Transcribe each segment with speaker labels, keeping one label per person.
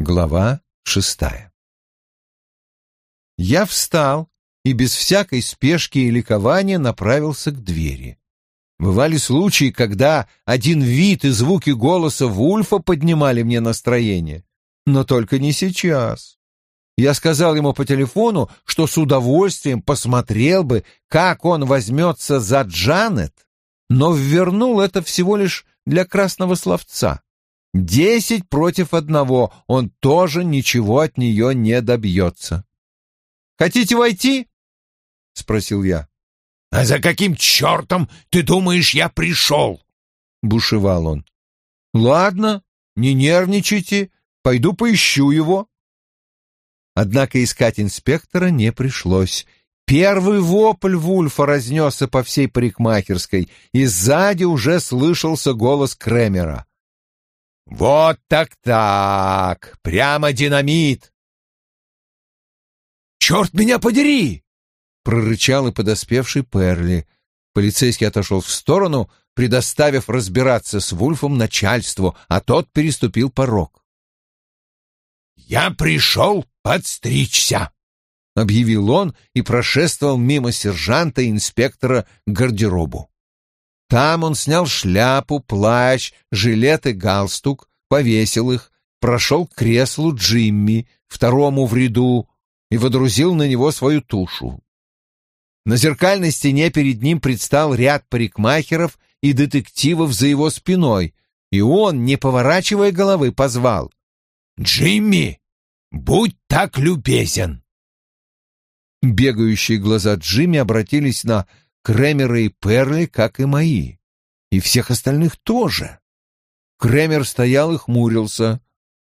Speaker 1: Глава шестая Я встал и без всякой спешки и ликования направился к двери. Бывали случаи, когда один вид и звуки голоса Вульфа поднимали мне настроение. Но только не сейчас. Я сказал ему по телефону, что с удовольствием посмотрел бы, как он возьмется за Джанет, но ввернул это всего лишь для красного словца. Десять против одного, он тоже ничего от нее не добьется. «Хотите войти?» — спросил я.
Speaker 2: «А за каким чертом ты думаешь, я пришел?»
Speaker 1: — бушевал он. «Ладно, не нервничайте, пойду поищу его». Однако искать инспектора не пришлось. Первый вопль Вульфа разнесся по всей парикмахерской, и сзади уже слышался голос Кремера.
Speaker 2: «Вот так-так! Прямо динамит!» «Черт меня подери!» — прорычал и подоспевший Перли.
Speaker 1: Полицейский отошел в сторону, предоставив разбираться с Вульфом начальству, а тот переступил порог.
Speaker 2: «Я пришел подстричься!» — объявил он и прошествовал мимо сержанта и инспектора к гардеробу.
Speaker 1: Там он снял шляпу, плащ, жилет и галстук, повесил их, прошел к креслу Джимми, второму в ряду, и водрузил на него свою тушу. На зеркальной стене перед ним предстал ряд парикмахеров и детективов за его спиной, и он, не поворачивая головы, позвал
Speaker 2: «Джимми, будь так любезен!»
Speaker 1: Бегающие глаза Джимми обратились на Кремера и Перли, как и мои. И всех остальных тоже. Кремер стоял и хмурился.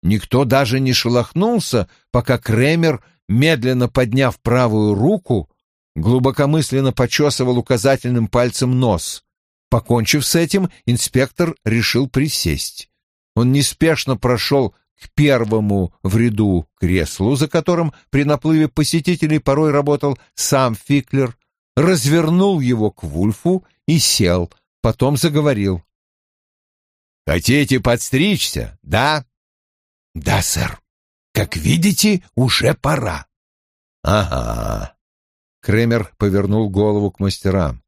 Speaker 1: Никто даже не шелохнулся, пока Кремер, медленно подняв правую руку, глубокомысленно почесывал указательным пальцем нос. Покончив с этим, инспектор решил присесть. Он неспешно прошел к первому в ряду креслу, за которым при наплыве посетителей порой работал сам Фиклер, развернул его к Вульфу и сел, потом заговорил.
Speaker 2: «Хотите подстричься, да?» «Да, сэр. Как видите, уже пора».
Speaker 1: «Ага». Кремер повернул голову к мастерам.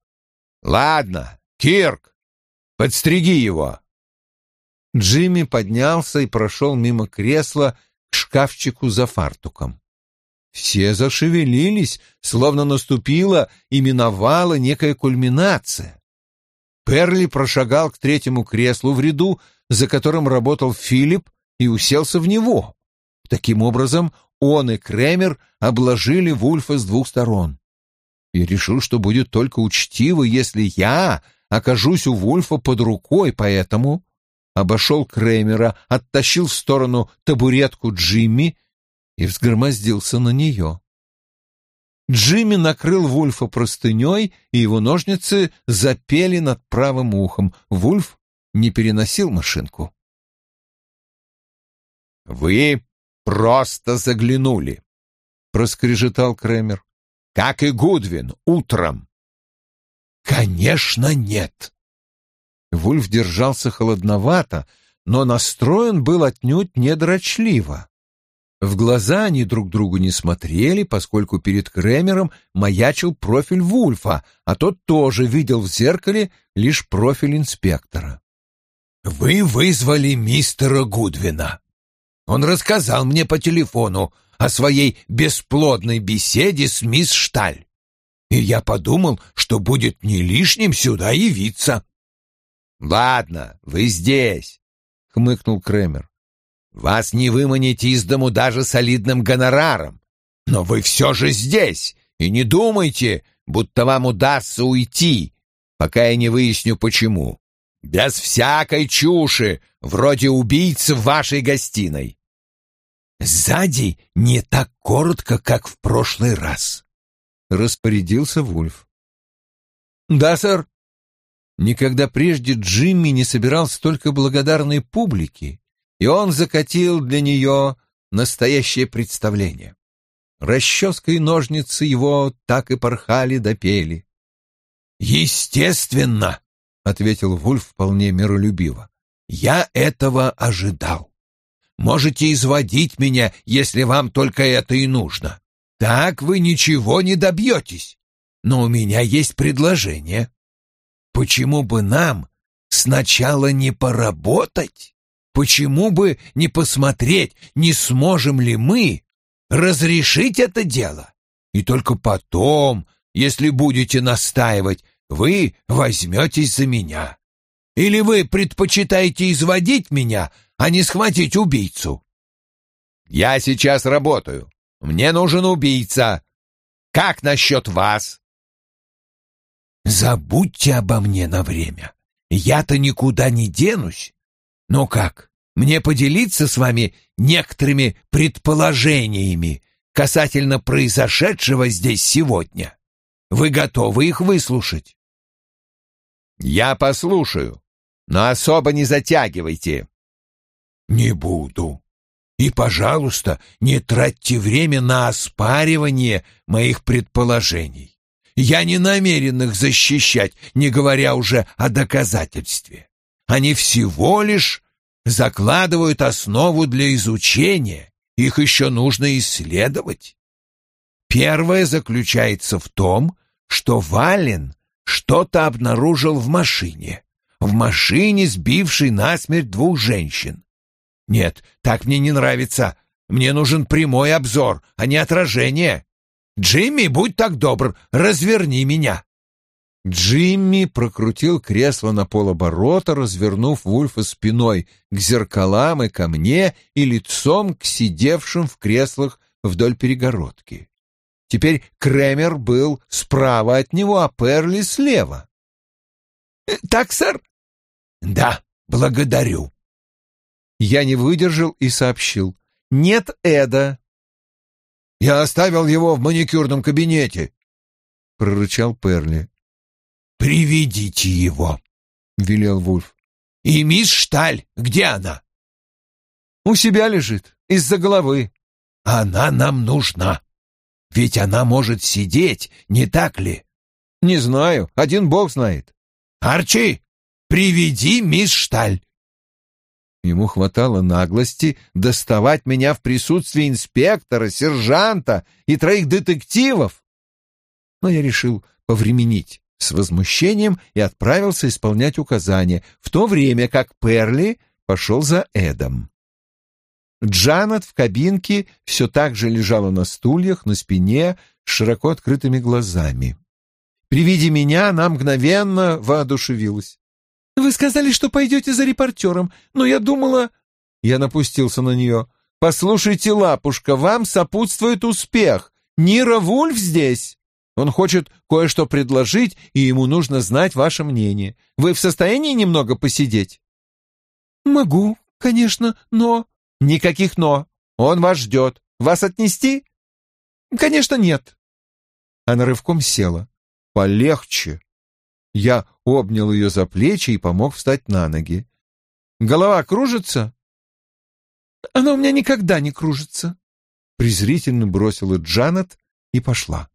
Speaker 2: «Ладно, Кирк, подстриги его».
Speaker 1: Джимми поднялся и прошел мимо кресла к шкафчику за фартуком. Все зашевелились, словно наступила и миновала некая кульминация. Перли прошагал к третьему креслу в ряду, за которым работал Филипп, и уселся в него. Таким образом, он и Кремер обложили Вульфа с двух сторон. И решил, что будет только учтиво, если я окажусь у Вульфа под рукой, поэтому обошел Кремера, оттащил в сторону табуретку Джимми и взгромоздился на нее. Джимми накрыл Вульфа простыней, и его ножницы запели над правым ухом. Вульф не переносил машинку.
Speaker 2: «Вы просто заглянули», — проскрежетал Кремер. «Как и Гудвин утром». «Конечно, нет».
Speaker 1: Вульф держался холодновато, но настроен был отнюдь недрочливо. В глаза они друг другу не смотрели, поскольку перед Кремером маячил профиль Вульфа, а тот тоже видел в зеркале лишь профиль инспектора.
Speaker 2: «Вы вызвали мистера Гудвина. Он рассказал мне по телефону о своей бесплодной беседе с мисс Шталь. И я подумал, что будет не лишним сюда явиться».
Speaker 1: «Ладно, вы здесь», — хмыкнул Кремер. Вас не выманить из дому даже солидным гонораром. Но вы все же здесь, и не думайте, будто вам удастся уйти, пока я не выясню почему. Без всякой чуши, вроде убийцы в вашей гостиной.
Speaker 2: Сзади не так коротко, как в прошлый раз, — распорядился Вульф.
Speaker 1: Да, сэр. Никогда прежде Джимми не собирал столько благодарной публики и он закатил для нее настоящее представление. Расческа и ножницы его так и порхали да пели.
Speaker 2: можете изводить меня, если вам только это и нужно. Так вы ничего не добьетесь. Но у меня есть предложение. Почему бы нам сначала не поработать? Почему бы не посмотреть, не сможем ли мы разрешить это дело? И только потом, если будете настаивать, вы возьметесь за меня. Или вы предпочитаете изводить меня, а не схватить убийцу? Я сейчас работаю. Мне нужен убийца. Как насчет вас? Забудьте обо мне на время. Я-то никуда не денусь. Но как? Мне поделиться с вами некоторыми предположениями касательно произошедшего здесь сегодня? Вы готовы их выслушать? Я послушаю, но особо не затягивайте. Не буду. И, пожалуйста, не тратьте время на оспаривание моих предположений. Я не намерен их защищать, не говоря уже о доказательстве. Они всего лишь закладывают основу для изучения, их еще нужно исследовать. Первое заключается в том, что Вален что-то обнаружил в машине, в машине, сбившей насмерть двух женщин. Нет, так мне не нравится. Мне нужен прямой обзор, а не отражение. Джимми, будь так добр, разверни меня.
Speaker 1: Джимми прокрутил кресло на полоборота, развернув Вульфа спиной к зеркалам и ко мне и лицом к сидевшим в креслах вдоль перегородки. Теперь Кремер был справа от него, а Перли слева.
Speaker 2: «Э, «Так, сэр?» «Да, благодарю».
Speaker 1: Я не выдержал и сообщил. «Нет Эда».
Speaker 2: «Я оставил его в маникюрном кабинете», — прорычал Перли. «Приведите его», — велел Вульф. «И мисс Шталь, где она?»
Speaker 1: «У себя лежит, из-за головы».
Speaker 2: «Она нам нужна. Ведь она может сидеть, не так ли?»
Speaker 1: «Не знаю, один бог знает».
Speaker 2: «Арчи, приведи мисс Шталь».
Speaker 1: Ему хватало наглости доставать меня в присутствии инспектора, сержанта и троих детективов. Но я решил повременить с возмущением и отправился исполнять указания, в то время как Перли пошел за Эдом. Джанет в кабинке все так же лежала на стульях, на спине, с широко открытыми глазами. При виде меня она мгновенно воодушевилась. «Вы сказали, что пойдете за репортером, но я думала...» Я напустился на нее. «Послушайте, лапушка, вам сопутствует успех. Нира Вульф здесь!» Он хочет кое-что предложить, и ему нужно знать ваше мнение. Вы в состоянии немного посидеть? Могу, конечно, но... Никаких «но». Он вас ждет. Вас отнести? Конечно, нет. Она рывком села. Полегче. Я обнял ее за плечи и помог встать на ноги. Голова кружится? Она у меня никогда не кружится. Презрительно бросила Джанет и пошла.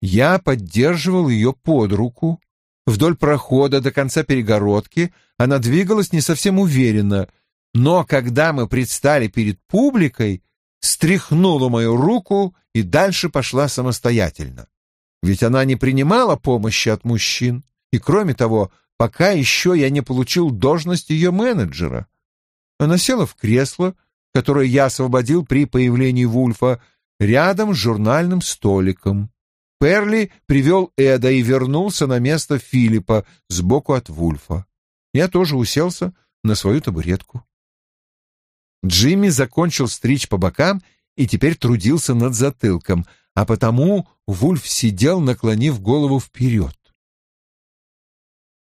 Speaker 1: Я поддерживал ее под руку. Вдоль прохода до конца перегородки она двигалась не совсем уверенно, но когда мы предстали перед публикой, стряхнула мою руку и дальше пошла самостоятельно. Ведь она не принимала помощи от мужчин, и, кроме того, пока еще я не получил должность ее менеджера. Она села в кресло, которое я освободил при появлении Вульфа, рядом с журнальным столиком. Перли привел Эда и вернулся на место Филиппа сбоку от Вульфа. Я тоже уселся на свою табуретку. Джимми закончил стричь по бокам и теперь трудился над затылком, а потому Вульф сидел, наклонив голову вперед.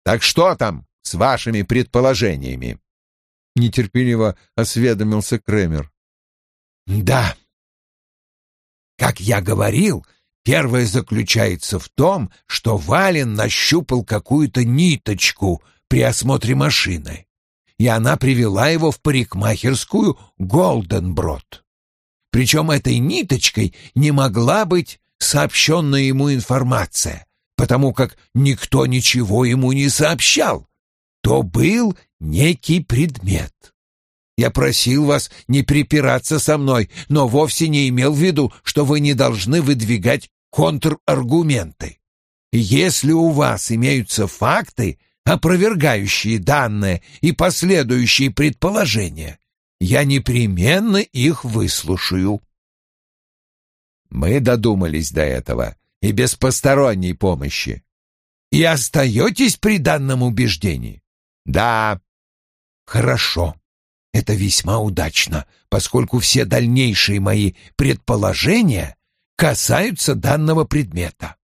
Speaker 2: «Так что там с вашими предположениями?» — нетерпеливо осведомился Кремер. «Да. Как я говорил, Первое заключается в том, что Вален нащупал какую-то ниточку при осмотре машины, и она привела его в парикмахерскую Голденброд. Причем этой ниточкой не могла быть сообщенная ему информация, потому как никто ничего ему не сообщал. То был некий предмет. Я просил вас не припираться со мной, но вовсе не имел в виду, что вы не должны выдвигать контраргументы. Если у вас имеются факты, опровергающие данные и последующие предположения, я непременно их выслушаю. Мы додумались до этого и без посторонней помощи. И остаетесь при данном убеждении? Да. Хорошо. Это весьма удачно, поскольку все дальнейшие мои предположения касаются данного предмета.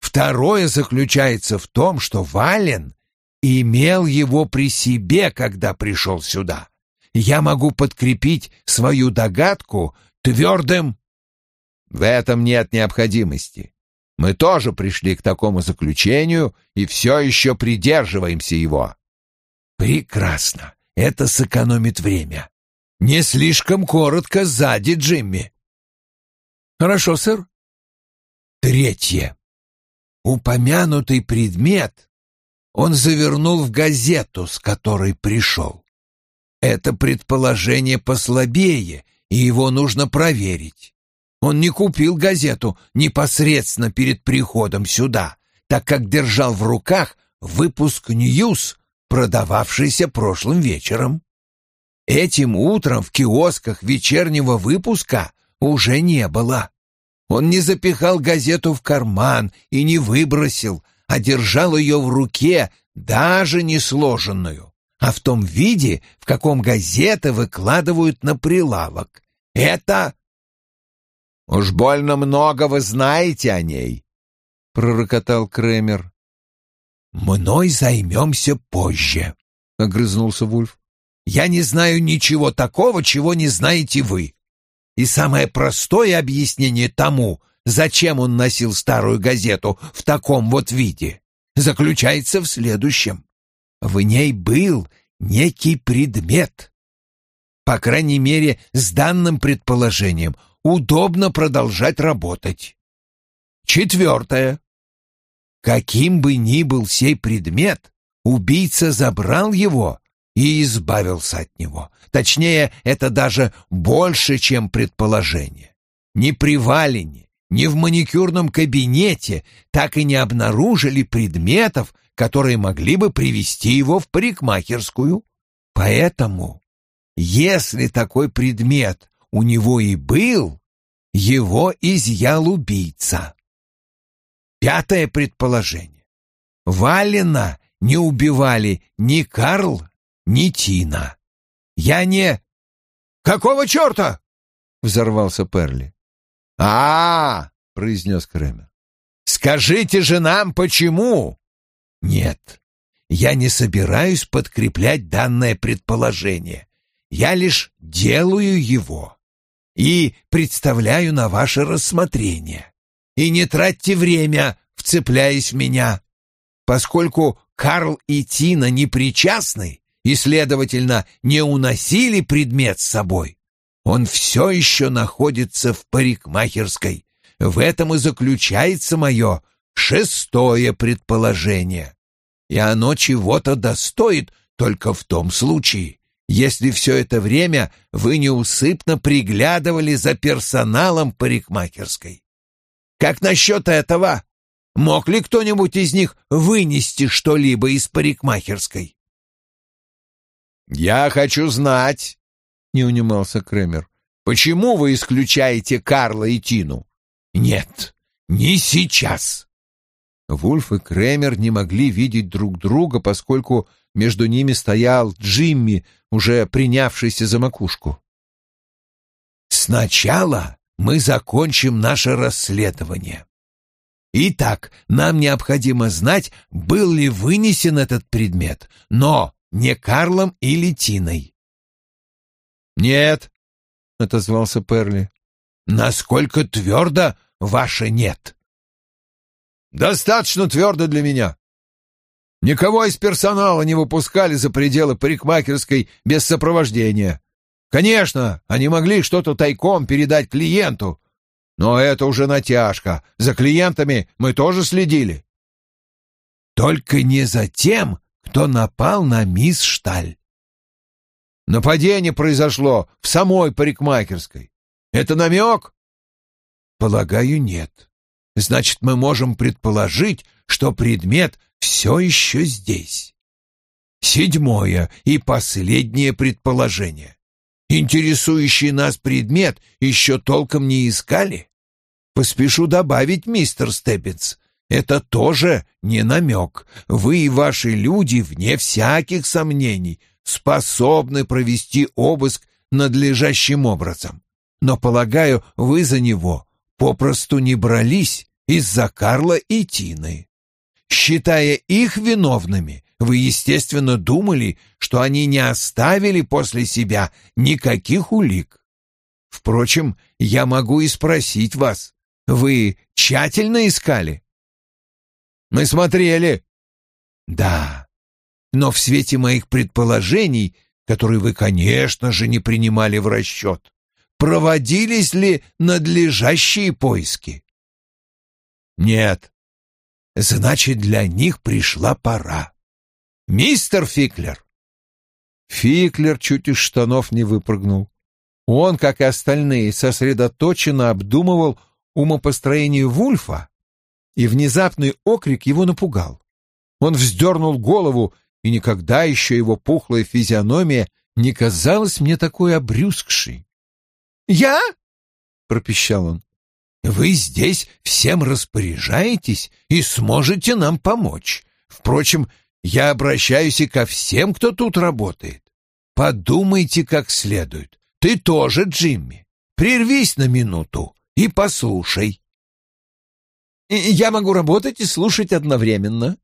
Speaker 2: Второе заключается в том, что Вален имел его при себе, когда пришел сюда. Я могу подкрепить свою догадку твердым... В этом нет необходимости. Мы тоже пришли к такому заключению и все еще придерживаемся его. Прекрасно. Это сэкономит время. Не слишком коротко сзади, Джимми.
Speaker 1: Хорошо, сэр.
Speaker 2: Третье. Упомянутый предмет он завернул в газету, с которой пришел. Это предположение послабее, и его нужно проверить. Он не купил газету непосредственно перед приходом сюда, так как держал в руках выпуск «Ньюс», продававшийся прошлым вечером. Этим утром в киосках вечернего выпуска уже не было. Он не запихал газету в карман и не выбросил, а держал ее в руке, даже не сложенную, а в том виде, в каком газеты выкладывают на прилавок. Это... «Уж больно много вы знаете о ней», — пророкотал Кремер. «Мной займемся позже», — огрызнулся Вульф. «Я не знаю ничего такого, чего не знаете вы. И самое простое объяснение тому, зачем он носил старую газету в таком вот виде, заключается в следующем. В ней был некий предмет. По крайней мере, с данным предположением удобно продолжать работать. Четвертое. Каким бы ни был сей предмет, убийца забрал его и избавился от него. Точнее, это даже больше, чем предположение. Ни при Валене, ни в маникюрном кабинете так и не обнаружили предметов, которые могли бы привести его в парикмахерскую. Поэтому, если такой предмет у него и был, его изъял убийца. Пятое предположение. Валена не убивали ни Карл, ни Тина. Я не... «Какого черта?» — взорвался Перли. а, -а, -а произнес Кремер. «Скажите же нам, почему?» «Нет, я не собираюсь подкреплять данное предположение. Я лишь делаю его и представляю на ваше рассмотрение. И не тратьте время, вцепляясь в меня, поскольку Карл и Тина не причастны, и, следовательно, не уносили предмет с собой, он все еще находится в парикмахерской. В этом и заключается мое шестое предположение. И оно чего-то достоит только в том случае, если все это время вы неусыпно приглядывали за персоналом парикмахерской. Как насчет этого? Мог ли кто-нибудь из них вынести что-либо из парикмахерской? «Я хочу знать», — не унимался Кремер, — «почему вы исключаете Карла и Тину?» «Нет, не сейчас». Вульф и Кремер не могли видеть друг друга, поскольку между ними стоял Джимми, уже принявшийся за макушку. «Сначала мы закончим наше расследование. Итак, нам необходимо знать, был ли вынесен этот предмет, но не Карлом или Тиной. «Нет», — отозвался Перли. «Насколько твердо ваше «нет»?» «Достаточно твердо для меня. Никого из персонала не выпускали за пределы парикмахерской без сопровождения. Конечно, они могли что-то тайком передать клиенту, но это уже натяжка. За клиентами мы тоже следили». «Только не за тем, кто напал на мисс Шталь.
Speaker 1: Нападение произошло в самой парикмахерской. Это намек?
Speaker 2: Полагаю, нет. Значит, мы можем предположить, что предмет все еще здесь. Седьмое и последнее предположение. Интересующий нас предмет еще толком не искали? Поспешу добавить, мистер Стеббинс, это тоже не намек. Вы и ваши люди, вне всяких сомнений, способны провести обыск надлежащим образом. Но, полагаю, вы за него попросту не брались из-за Карла и Тины. Считая их виновными, вы, естественно, думали, что они не оставили после себя никаких улик. Впрочем, я могу и спросить вас, вы тщательно искали?
Speaker 1: Мы смотрели.
Speaker 2: Да, но в свете моих предположений, которые вы, конечно же, не принимали в расчет, проводились ли надлежащие поиски?
Speaker 1: Нет.
Speaker 2: Значит, для них пришла пора. Мистер Фиклер.
Speaker 1: Фиклер чуть из штанов не выпрыгнул. Он, как и остальные, сосредоточенно обдумывал умопостроение Вульфа, и внезапный окрик его напугал. Он вздернул голову, и никогда еще его пухлая физиономия не казалась мне такой обрюзгшей.
Speaker 2: «Я?»
Speaker 1: — пропищал он.
Speaker 2: «Вы здесь всем распоряжаетесь и сможете нам помочь. Впрочем, я обращаюсь и ко всем, кто тут работает. Подумайте как следует. Ты тоже, Джимми. Прервись на минуту и послушай.
Speaker 1: Я могу работать и слушать одновременно.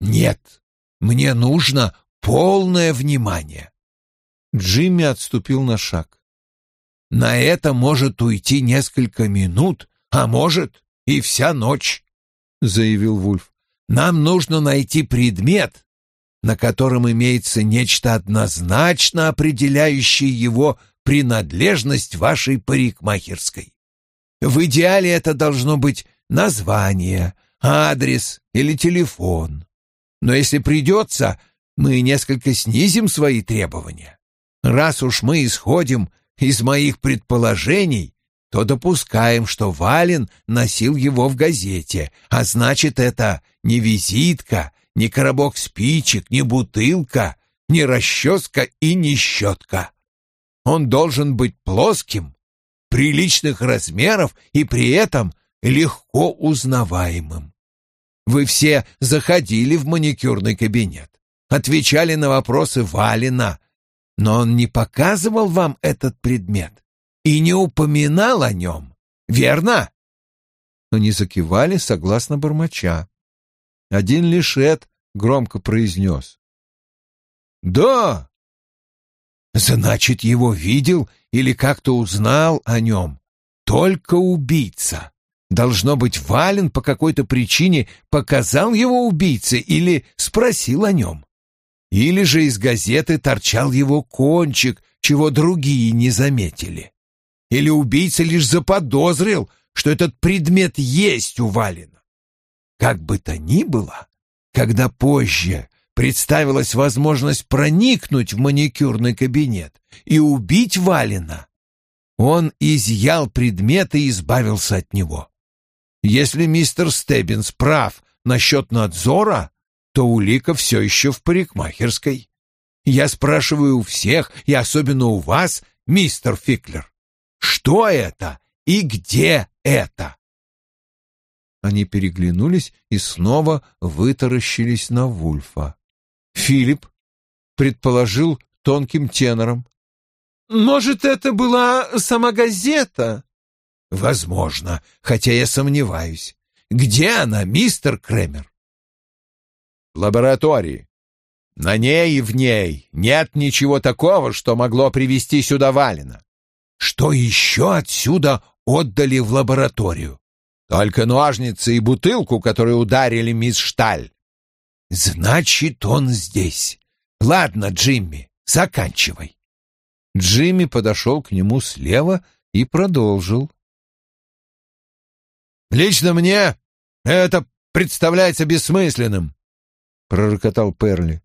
Speaker 2: Нет, мне нужно полное внимание.
Speaker 1: Джимми отступил на шаг.
Speaker 2: На это может уйти несколько минут, а может и вся ночь, заявил Вульф. Нам нужно найти предмет, на котором имеется нечто однозначно определяющее его принадлежность вашей парикмахерской. В идеале это должно быть название, адрес или телефон. Но если придется, мы несколько снизим свои требования. Раз уж мы исходим из моих предположений, то допускаем, что Вален носил его в газете, а значит, это не визитка, не коробок спичек, не бутылка, не расческа и не щетка. Он должен быть плоским, приличных размеров и при этом легко узнаваемым. Вы все заходили в маникюрный кабинет, отвечали на вопросы Валина, но он не показывал вам этот предмет и не упоминал о нем, верно?
Speaker 1: Они закивали согласно бормоча. Один лишь Эд громко произнес.
Speaker 2: «Да, Значит, его видел или как-то узнал о нем только убийца. Должно быть, Вален по какой-то причине показал его убийце или спросил о нем. Или же из газеты торчал его кончик, чего другие не заметили. Или убийца лишь заподозрил, что этот предмет есть у Валена. Как бы то ни было, когда позже представилась возможность проникнуть в маникюрный кабинет и убить Валина. Он изъял предмет и избавился от него. Если мистер Стеббинс прав насчет надзора, то улика все еще в парикмахерской. Я спрашиваю у всех, и особенно у вас, мистер Фиклер, что это и где это?
Speaker 1: Они переглянулись и снова вытаращились на Вульфа. Филипп предположил тонким тенором.
Speaker 2: «Может, это была сама газета?» «Возможно, хотя я сомневаюсь. Где она, мистер Кремер?»
Speaker 1: «В лаборатории. На ней и в ней нет ничего такого, что могло привести сюда Валина».
Speaker 2: «Что еще отсюда отдали в лабораторию?»
Speaker 1: «Только ножницы и бутылку, которую ударили мисс Шталь».
Speaker 2: Значит, он здесь. Ладно, Джимми, заканчивай.
Speaker 1: Джимми подошел к нему слева и продолжил.
Speaker 2: «Лично мне это представляется бессмысленным», — пророкотал Перли.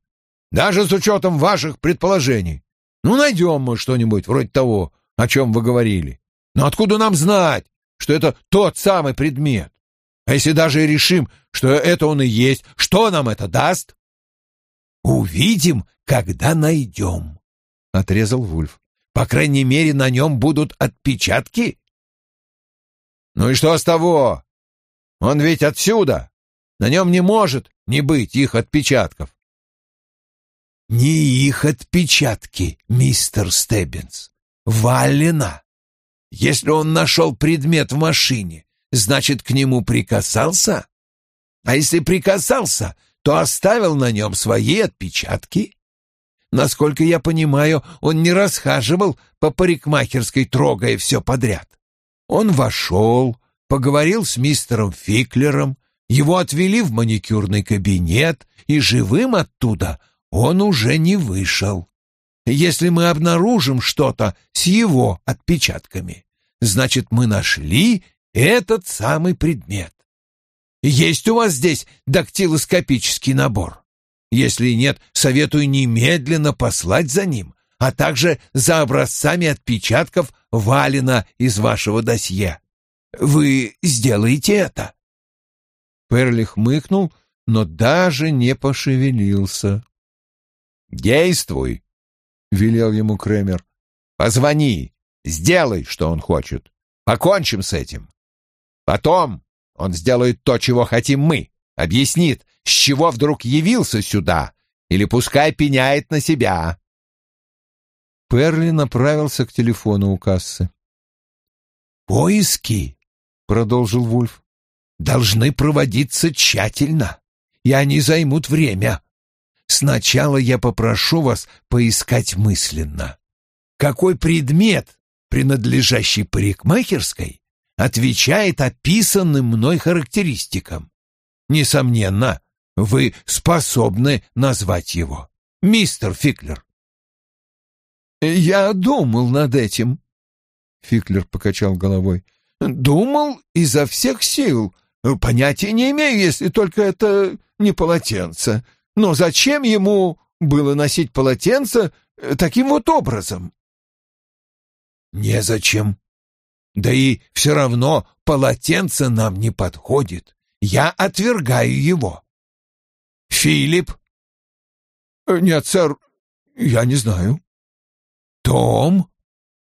Speaker 1: даже с учетом ваших предположений. Ну, найдем мы что-нибудь вроде того, о чем вы говорили. Но откуда нам знать, что это тот самый предмет? А если даже решим, что это он и есть, что нам это даст?
Speaker 2: Увидим, когда найдем, — отрезал Вульф. По крайней мере, на нем будут отпечатки.
Speaker 1: Ну и что с того? Он ведь отсюда. На нем не может не быть их отпечатков.
Speaker 2: Не их отпечатки, мистер Стеббинс. Валина. Если он нашел предмет в машине, значит, к нему прикасался? А если прикасался, то оставил на нем свои отпечатки? Насколько я понимаю, он не расхаживал по парикмахерской, трогая все подряд. Он вошел, поговорил с мистером Фиклером, его отвели в маникюрный кабинет, и живым оттуда он уже не вышел. Если мы обнаружим что-то с его отпечатками, значит, мы нашли этот самый предмет. Есть у вас здесь дактилоскопический набор? Если нет, советую немедленно послать за ним, а также за образцами отпечатков Валина из вашего досье. Вы сделаете это?»
Speaker 1: Перли хмыкнул, но даже не пошевелился. «Действуй!» — велел ему Кремер. «Позвони, сделай, что он хочет. Покончим с этим. Потом он сделает то, чего хотим мы, объяснит, с чего вдруг явился сюда, или пускай пеняет на себя». Перли направился к телефону у кассы.
Speaker 2: «Поиски», — продолжил Вульф, — «должны проводиться тщательно, и они займут время. Сначала я попрошу вас поискать мысленно. Какой предмет, принадлежащий парикмахерской, отвечает описанным мной характеристикам? Несомненно, вы способны назвать его. Мистер Фиклер.
Speaker 1: «Я думал над этим», — Фиклер покачал головой. «Думал изо всех сил. Понятия не имею, если только это не полотенце. Но зачем ему было носить полотенце таким вот образом?
Speaker 2: Незачем. Да и все равно полотенце нам не подходит. Я отвергаю его. Филипп?
Speaker 1: Э, нет, сэр, я не знаю.
Speaker 2: Том?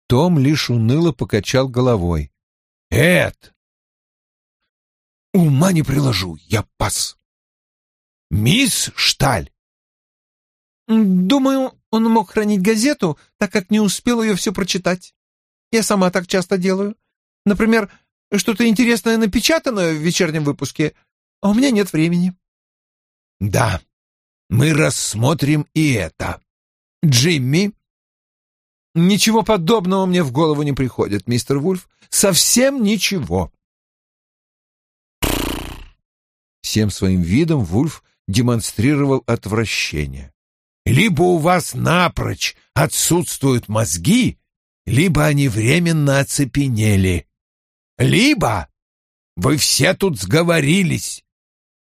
Speaker 1: Том лишь уныло покачал головой.
Speaker 2: Эд! Ума не приложу, я пас. «Мисс Шталь!»
Speaker 3: «Думаю, он мог хранить газету, так как не успел ее все прочитать. Я сама так часто делаю. Например, что-то интересное напечатано в вечернем выпуске, а у меня нет времени».
Speaker 2: «Да, мы рассмотрим и это. Джимми?»
Speaker 3: «Ничего подобного мне в голову не приходит, мистер Вульф. Совсем ничего».
Speaker 1: Всем своим видом Вульф демонстрировал отвращение.
Speaker 2: «Либо у вас напрочь отсутствуют мозги, либо они временно оцепенели. Либо вы все тут сговорились.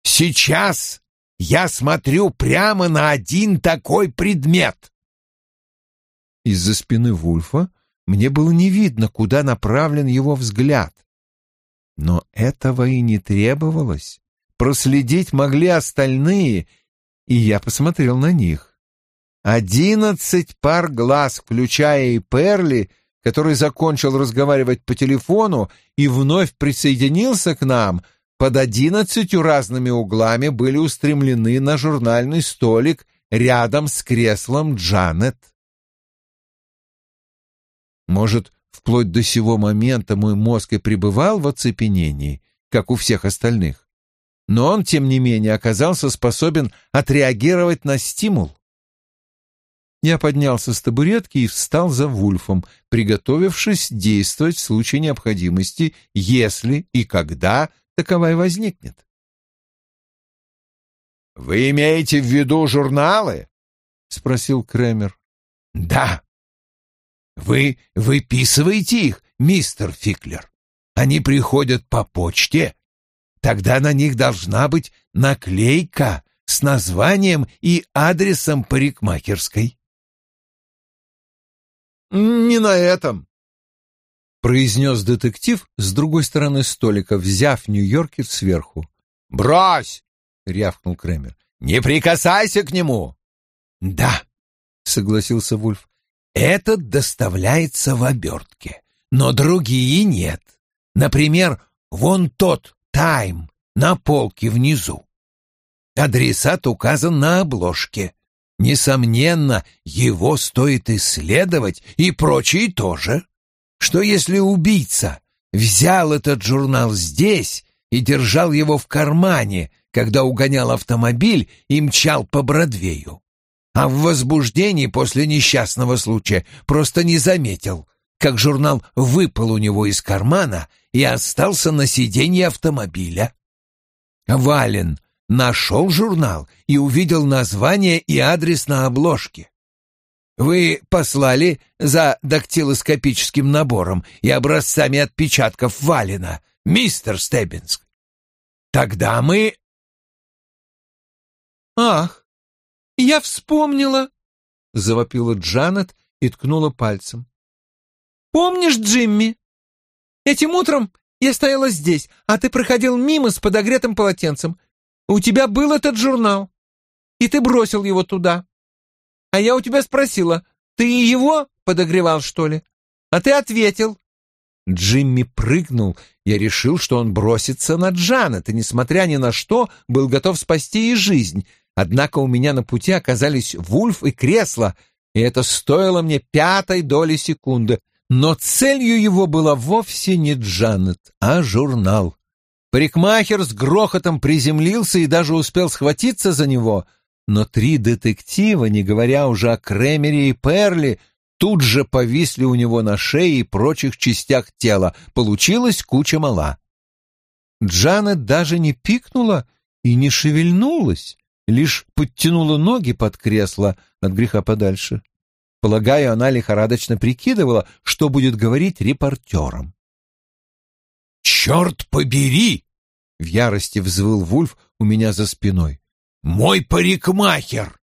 Speaker 2: Сейчас я смотрю прямо на один такой предмет».
Speaker 1: Из-за спины Вульфа мне было не видно, куда направлен его взгляд. Но этого и не требовалось проследить могли остальные, и я посмотрел на них. Одиннадцать пар глаз, включая и Перли, который закончил разговаривать по телефону и вновь присоединился к нам, под одиннадцатью разными углами были устремлены на журнальный столик рядом с креслом Джанет. Может, вплоть до сего момента мой мозг и пребывал в оцепенении, как у всех остальных но он, тем не менее, оказался способен отреагировать на стимул. Я поднялся с табуретки и встал за Вульфом, приготовившись действовать в случае необходимости, если и когда таковая возникнет.
Speaker 2: «Вы имеете в виду журналы?» — спросил Кремер. «Да. Вы выписываете их, мистер Фиклер. Они приходят по почте Тогда на них должна быть наклейка с названием и адресом парикмахерской.
Speaker 1: «Не на этом», — произнес детектив с другой стороны столика, взяв Нью-Йоркер сверху.
Speaker 2: «Брось!»
Speaker 1: — рявкнул Кремер.
Speaker 2: «Не прикасайся к нему!» «Да», — согласился Вульф, — «этот доставляется в обертке, но другие нет. Например, вон тот «Тайм» на полке внизу. Адресат указан на обложке. Несомненно, его стоит исследовать, и прочие тоже. Что если убийца взял этот журнал здесь и держал его в кармане, когда угонял автомобиль и мчал по Бродвею? А в возбуждении после несчастного случая просто не заметил, как журнал выпал у него из кармана и остался на сиденье автомобиля. Вален нашел журнал и увидел название и адрес на обложке. Вы послали за дактилоскопическим набором и образцами отпечатков Валена, мистер Стеббинск. Тогда мы...
Speaker 3: «Ах, я вспомнила!» — завопила Джанет и ткнула пальцем. «Помнишь, Джимми? Этим утром я стояла здесь, а ты проходил мимо с подогретым полотенцем. У тебя был этот журнал, и ты бросил его туда. А я у тебя спросила, ты и его подогревал, что ли? А ты ответил.
Speaker 1: Джимми прыгнул. Я решил, что он бросится на Джанет, и, несмотря ни на что, был готов спасти ей жизнь. Однако у меня на пути оказались Вульф и кресло, и это стоило мне пятой доли секунды. Но целью его была вовсе не Джанет, а журнал. Парикмахер с грохотом приземлился и даже успел схватиться за него, но три детектива, не говоря уже о Кремере и Перли, тут же повисли у него на шее и прочих частях тела. Получилась куча мала. Джанет даже не пикнула и не шевельнулась, лишь подтянула ноги под кресло от греха подальше. Полагаю, она лихорадочно прикидывала, что будет говорить репортерам.
Speaker 2: «Черт побери!» — в ярости взвыл Вульф у меня за спиной. «Мой парикмахер!»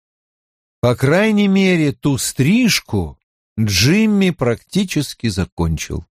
Speaker 1: По крайней мере, ту стрижку Джимми практически закончил.